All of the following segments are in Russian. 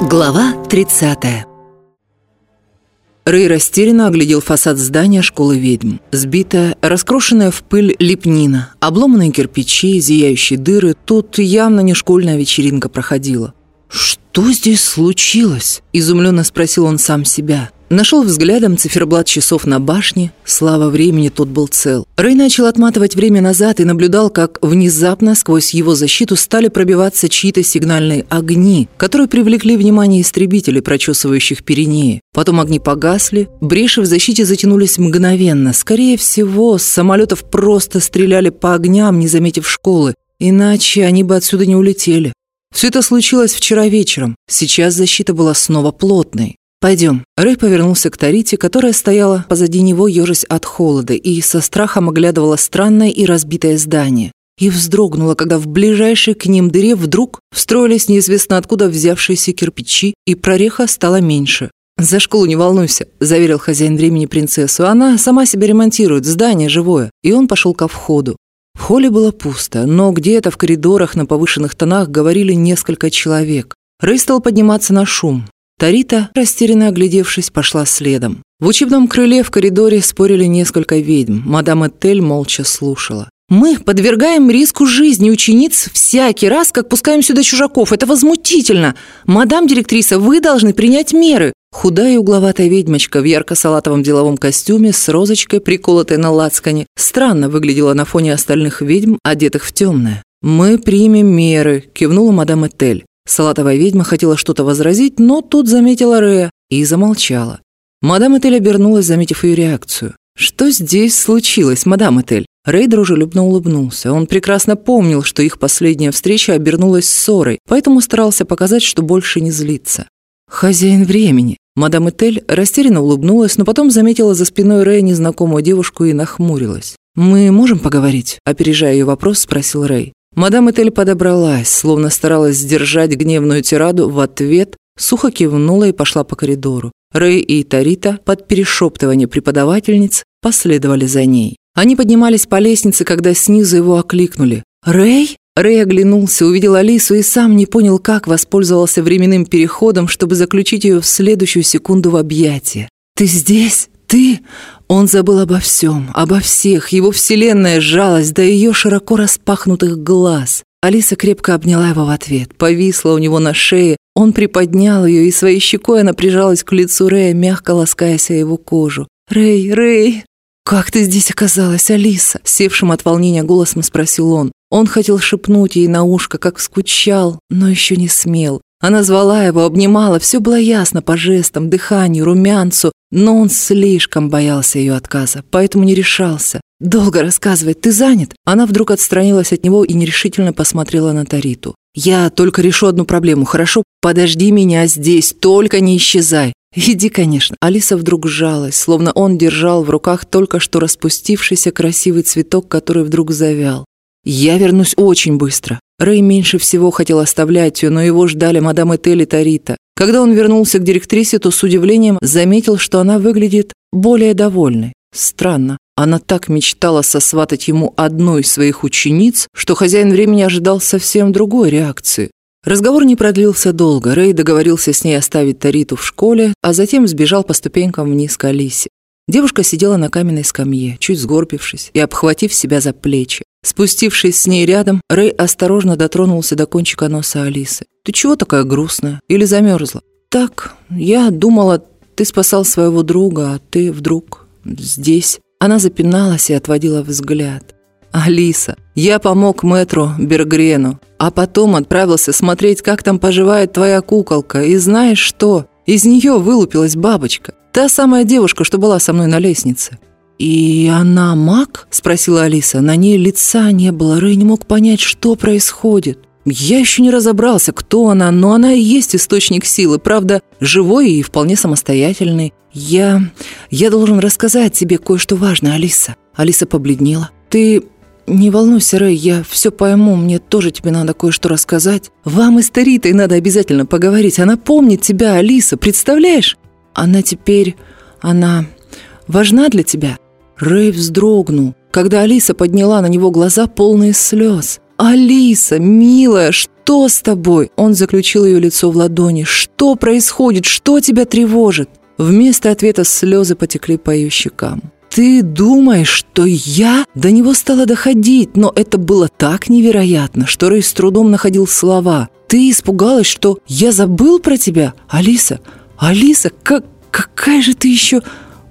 Глава 30 Рэй растерянно оглядел фасад здания школы ведьм. Сбитая, раскрошенная в пыль лепнина, обломанные кирпичи, зияющие дыры. Тут явно не школьная вечеринка проходила. «Что здесь случилось?» – изумленно спросил он сам себя. Нашел взглядом циферблат часов на башне. Слава времени, тот был цел. Рэй начал отматывать время назад и наблюдал, как внезапно сквозь его защиту стали пробиваться чьи-то сигнальные огни, которые привлекли внимание истребителей, прочесывающих Пиренеи. Потом огни погасли, бреши в защите затянулись мгновенно. Скорее всего, с самолетов просто стреляли по огням, не заметив школы. Иначе они бы отсюда не улетели. Все это случилось вчера вечером. Сейчас защита была снова плотной. «Пойдем». Рэй повернулся к Тарите, которая стояла позади него, ежась от холода, и со страхом оглядывала странное и разбитое здание. И вздрогнула, когда в ближайшей к ним дыре вдруг встроились неизвестно откуда взявшиеся кирпичи, и прореха стала меньше. «За школу не волнуйся», – заверил хозяин времени принцессу. «Она сама себя ремонтирует, здание живое». И он пошел ко входу. В холле было пусто, но где-то в коридорах на повышенных тонах говорили несколько человек. Рэй стал подниматься на шум. Тарита, растерянно оглядевшись, пошла следом. В учебном крыле в коридоре спорили несколько ведьм. Мадам Этель молча слушала. «Мы подвергаем риску жизни учениц всякий раз, как пускаем сюда чужаков. Это возмутительно! Мадам директриса, вы должны принять меры!» Худая и угловатая ведьмочка в ярко-салатовом деловом костюме с розочкой, приколотой на лацкане, странно выглядела на фоне остальных ведьм, одетых в темное. «Мы примем меры», – кивнула мадам Этель. Салатовая ведьма хотела что-то возразить, но тут заметила Рея и замолчала. Мадам Этель обернулась, заметив ее реакцию. «Что здесь случилось, мадам Этель?» Рэй дружелюбно улыбнулся. Он прекрасно помнил, что их последняя встреча обернулась ссорой, поэтому старался показать, что больше не злится. «Хозяин времени». Мадам Этель растерянно улыбнулась, но потом заметила за спиной Рэя незнакомую девушку и нахмурилась. «Мы можем поговорить?» Опережая ее вопрос, спросил Рэй. Мадам Этель подобралась, словно старалась сдержать гневную тираду в ответ, сухо кивнула и пошла по коридору. Рэй и Тарита под перешептывание преподавательниц последовали за ней. Они поднимались по лестнице, когда снизу его окликнули. «Рэй?» Рэй оглянулся, увидел Алису и сам не понял, как воспользовался временным переходом, чтобы заключить ее в следующую секунду в объятия. «Ты здесь? Ты?» Он забыл обо всем, обо всех, его вселенная сжалась до ее широко распахнутых глаз. Алиса крепко обняла его в ответ, повисла у него на шее, он приподнял ее, и своей щекой она прижалась к лицу Рэя, мягко ласкаясь о его кожу. «Рэй, Рэй!» «Как ты здесь оказалась, Алиса?» Севшим от волнения голосом спросил он. Он хотел шепнуть ей на ушко, как скучал, но еще не смел. Она звала его, обнимала, все было ясно по жестам, дыханию, румянцу, но он слишком боялся ее отказа, поэтому не решался. «Долго рассказывать, ты занят?» Она вдруг отстранилась от него и нерешительно посмотрела на Тариту. «Я только решу одну проблему, хорошо? Подожди меня здесь, только не исчезай!» «Иди, конечно». Алиса вдруг сжалась, словно он держал в руках только что распустившийся красивый цветок, который вдруг завял. «Я вернусь очень быстро». Рэй меньше всего хотел оставлять ее, но его ждали мадам Этель и Тарита. Когда он вернулся к директрисе, то с удивлением заметил, что она выглядит более довольной. Странно. Она так мечтала сосватать ему одну из своих учениц, что хозяин времени ожидал совсем другой реакции. Разговор не продлился долго. Рэй договорился с ней оставить Тариту в школе, а затем сбежал по ступенькам вниз к Алисе. Девушка сидела на каменной скамье, чуть сгорбившись и обхватив себя за плечи. Спустившись с ней рядом, Рэй осторожно дотронулся до кончика носа Алисы. «Ты чего такая грустная? Или замерзла?» «Так, я думала, ты спасал своего друга, а ты вдруг здесь». Она запиналась и отводила взгляд. «Алиса, я помог мэтру Бергрену, а потом отправился смотреть, как там поживает твоя куколка, и знаешь что? Из нее вылупилась бабочка. Та самая девушка, что была со мной на лестнице. «И она маг?» – спросила Алиса. На ней лица не было, Рэй не мог понять, что происходит. Я еще не разобрался, кто она, но она и есть источник силы, правда, живой и вполне самостоятельный. Я... я должен рассказать тебе кое-что важное, Алиса. Алиса побледнела. Ты не волнуйся, Рэй, я все пойму, мне тоже тебе надо кое-что рассказать. Вам и с надо обязательно поговорить. Она помнит тебя, Алиса, представляешь? Она теперь... она важна для тебя?» Рэй вздрогнул, когда Алиса подняла на него глаза полные слез. «Алиса, милая, что с тобой?» Он заключил ее лицо в ладони. «Что происходит? Что тебя тревожит?» Вместо ответа слезы потекли по ее щекам. «Ты думаешь, что я?» До него стало доходить, но это было так невероятно, что Рэй с трудом находил слова. «Ты испугалась, что я забыл про тебя? Алиса, Алиса, как, какая же ты еще...»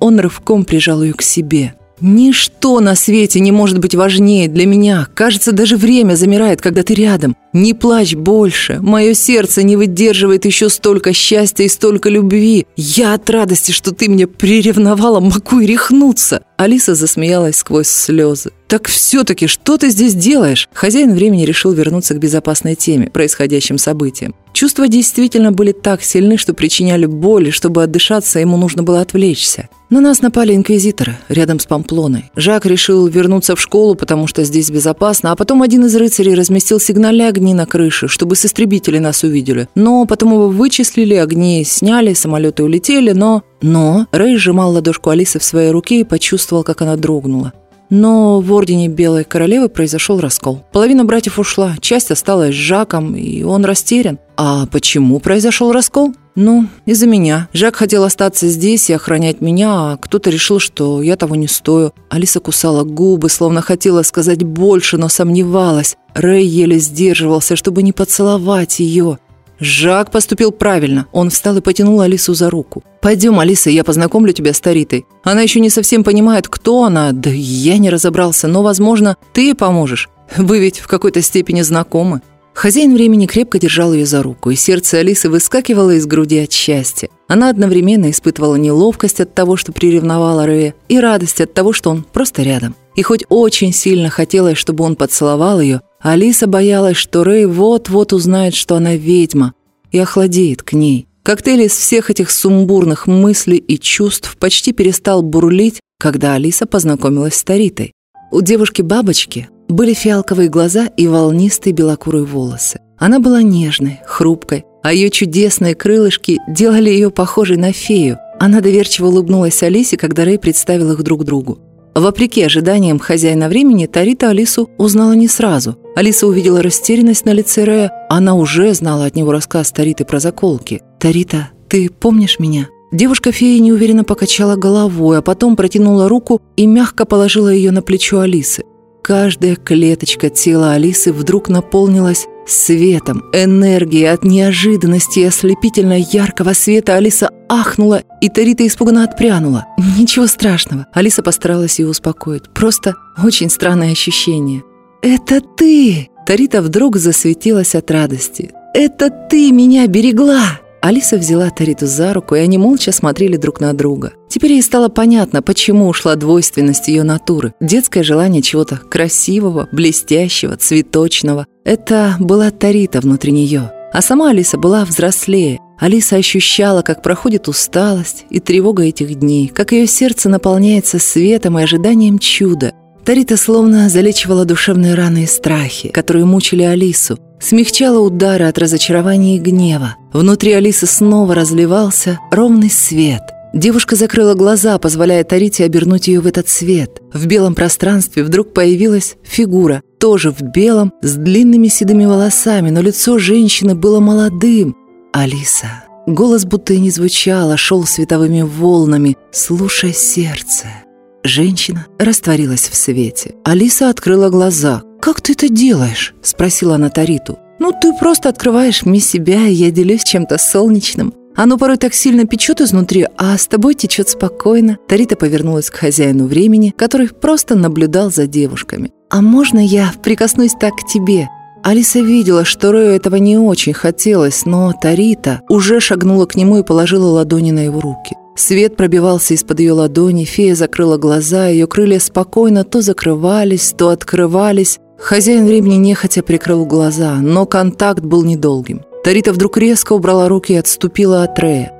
Он рывком прижал ее к себе. Ничто на свете не может быть важнее для меня. Кажется, даже время замирает, когда ты рядом. Не плачь больше. Мое сердце не выдерживает еще столько счастья и столько любви. Я от радости, что ты меня приревновала, могу и рехнуться. Алиса засмеялась сквозь слезы. «Так все-таки что ты здесь делаешь?» Хозяин времени решил вернуться к безопасной теме, происходящим событиям. Чувства действительно были так сильны, что причиняли боль, и чтобы отдышаться, ему нужно было отвлечься. На нас напали инквизиторы рядом с Памплоной. Жак решил вернуться в школу, потому что здесь безопасно, а потом один из рыцарей разместил сигнальные огни на крыше, чтобы с истребителей нас увидели. Но потом его вычислили, огни сняли, самолеты улетели, но... Но Рэй сжимал ладошку Алисы в своей руке и почувствовал, как она дрогнула. Но в Ордене Белой Королевы произошел раскол. Половина братьев ушла, часть осталась с Жаком, и он растерян. А почему произошел раскол? Ну, из-за меня. Жак хотел остаться здесь и охранять меня, а кто-то решил, что я того не стою. Алиса кусала губы, словно хотела сказать больше, но сомневалась. Рэй еле сдерживался, чтобы не поцеловать ее. Жак поступил правильно. Он встал и потянул Алису за руку. «Пойдем, Алиса, я познакомлю тебя с Таритой. Она еще не совсем понимает, кто она, да я не разобрался, но, возможно, ты ей поможешь. Вы ведь в какой-то степени знакомы». Хозяин времени крепко держал ее за руку, и сердце Алисы выскакивало из груди от счастья. Она одновременно испытывала неловкость от того, что приревновала Рэя, и радость от того, что он просто рядом. И хоть очень сильно хотелось, чтобы он поцеловал ее, Алиса боялась, что Рэй вот-вот узнает, что она ведьма, и охладеет к ней. Коктейль из всех этих сумбурных мыслей и чувств почти перестал бурлить, когда Алиса познакомилась с Таритой. У девушки-бабочки были фиалковые глаза и волнистые белокурые волосы. Она была нежной, хрупкой, а ее чудесные крылышки делали ее похожей на фею. Она доверчиво улыбнулась Алисе, когда Рэй представил их друг другу. Вопреки ожиданиям хозяина времени, Тарита Алису узнала не сразу. Алиса увидела растерянность на лице Рэя. Она уже знала от него рассказ Тариты про заколки. «Тарита, ты помнишь меня?» Девушка-фея неуверенно покачала головой, а потом протянула руку и мягко положила ее на плечо Алисы. Каждая клеточка тела Алисы вдруг наполнилась светом, энергией от неожиданности и ослепительно яркого света Алиса ахнула, и Тарита испуганно отпрянула. Ничего страшного. Алиса постаралась ее успокоить. Просто очень странное ощущение. «Это ты!» Тарита вдруг засветилась от радости. «Это ты меня берегла!» Алиса взяла Тариту за руку, и они молча смотрели друг на друга. Теперь ей стало понятно, почему ушла двойственность ее натуры. Детское желание чего-то красивого, блестящего, цветочного. Это была Тарита внутри нее. А сама Алиса была взрослее. Алиса ощущала, как проходит усталость и тревога этих дней, как ее сердце наполняется светом и ожиданием чуда. Тарита словно залечивала душевные раны и страхи, которые мучили Алису, смягчала удары от разочарования и гнева. Внутри Алисы снова разливался ровный свет. Девушка закрыла глаза, позволяя Тарите обернуть ее в этот свет. В белом пространстве вдруг появилась фигура, тоже в белом, с длинными седыми волосами, но лицо женщины было молодым. Алиса. Голос будто и не звучал, а шел световыми волнами. «Слушай сердце». Женщина растворилась в свете. Алиса открыла глаза. «Как ты это делаешь?» – спросила она Тариту. «Ну, ты просто открываешь мне себя, и я делюсь чем-то солнечным. Оно порой так сильно печет изнутри, а с тобой течет спокойно». Тарита повернулась к хозяину времени, который просто наблюдал за девушками. «А можно я прикоснусь так к тебе?» Алиса видела, что Рэю этого не очень хотелось, но Тарита уже шагнула к нему и положила ладони на его руки. Свет пробивался из-под ее ладони, фея закрыла глаза, ее крылья спокойно то закрывались, то открывались. Хозяин времени нехотя прикрыл глаза, но контакт был недолгим. Тарита вдруг резко убрала руки и отступила от Рея.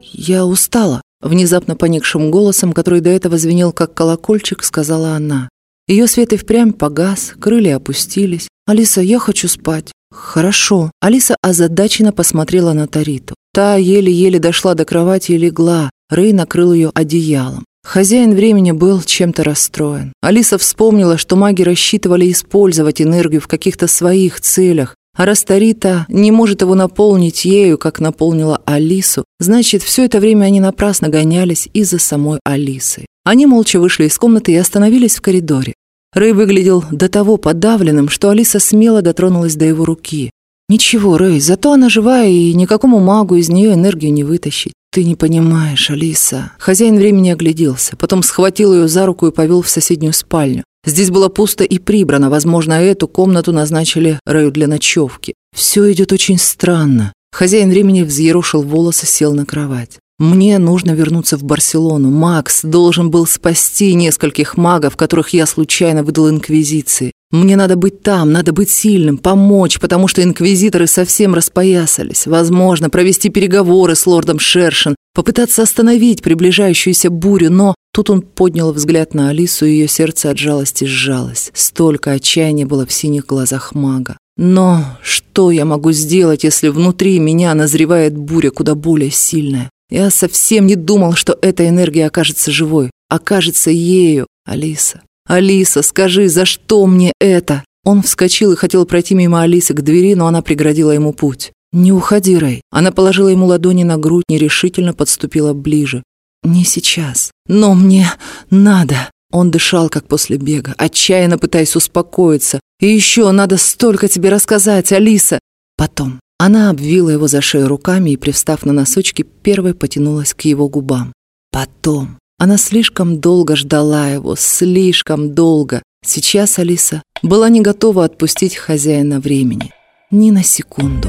«Я устала», — внезапно поникшим голосом, который до этого звенел как колокольчик, сказала она. Ее свет и впрямь погас, крылья опустились. «Алиса, я хочу спать». «Хорошо». Алиса озадаченно посмотрела на Тариту. Та еле-еле дошла до кровати и легла. Рэй накрыл ее одеялом. Хозяин времени был чем-то расстроен. Алиса вспомнила, что маги рассчитывали использовать энергию в каких-то своих целях, а раз Тарита не может его наполнить ею, как наполнила Алису, значит, все это время они напрасно гонялись из-за самой Алисы. Они молча вышли из комнаты и остановились в коридоре. Рэй выглядел до того подавленным, что Алиса смело дотронулась до его руки. «Ничего, Рэй, зато она живая, и никакому магу из нее энергию не вытащить. «Ты не понимаешь, Алиса». Хозяин времени огляделся, потом схватил ее за руку и повел в соседнюю спальню. Здесь было пусто и прибрано, возможно, эту комнату назначили Рэю для ночевки. Все идет очень странно. Хозяин времени взъерошил волосы, сел на кровать. Мне нужно вернуться в Барселону. Макс должен был спасти нескольких магов, которых я случайно выдал Инквизиции. Мне надо быть там, надо быть сильным, помочь, потому что инквизиторы совсем распоясались. Возможно, провести переговоры с лордом Шершин, попытаться остановить приближающуюся бурю, но тут он поднял взгляд на Алису, и ее сердце от жалости сжалось. Столько отчаяния было в синих глазах мага. Но что я могу сделать, если внутри меня назревает буря куда более сильная? Я совсем не думал, что эта энергия окажется живой, окажется ею, Алиса. Алиса, скажи, за что мне это? Он вскочил и хотел пройти мимо Алисы к двери, но она преградила ему путь. «Не уходи, Рэй». Она положила ему ладони на грудь, нерешительно подступила ближе. «Не сейчас. Но мне надо». Он дышал, как после бега, отчаянно пытаясь успокоиться. «И еще надо столько тебе рассказать, Алиса!» Потом. Она обвила его за шею руками и, привстав на носочки, первой потянулась к его губам. Потом. Она слишком долго ждала его, слишком долго. Сейчас Алиса была не готова отпустить хозяина времени. Ни на секунду.